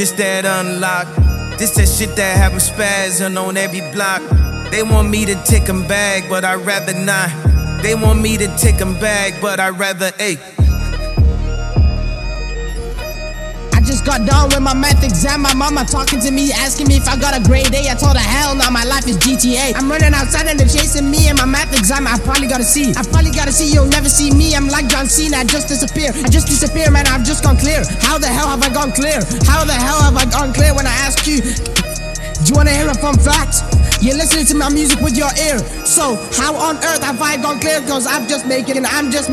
This that unlock. This that shit that have 'em spazzing on every block. They want me to take take 'em back, but I'd rather not. They want me to take take 'em back, but I'd rather, ayy. I just got done with my math exam. My mama talking to me, asking me got a great day. I told her, hell now my life is GTA. I'm running outside and they're chasing me. And my math exam, I probably gotta see. I probably gotta see, you'll never see me. I'm like John Cena, I just disappear. I just disappear, man, I've just gone clear. How the hell have I gone clear? How the hell have I gone clear when I ask you? Do you wanna hear a fun fact? You're listening to my music with your ear. So, how on earth have I gone clear? Cause I'm just making I'm just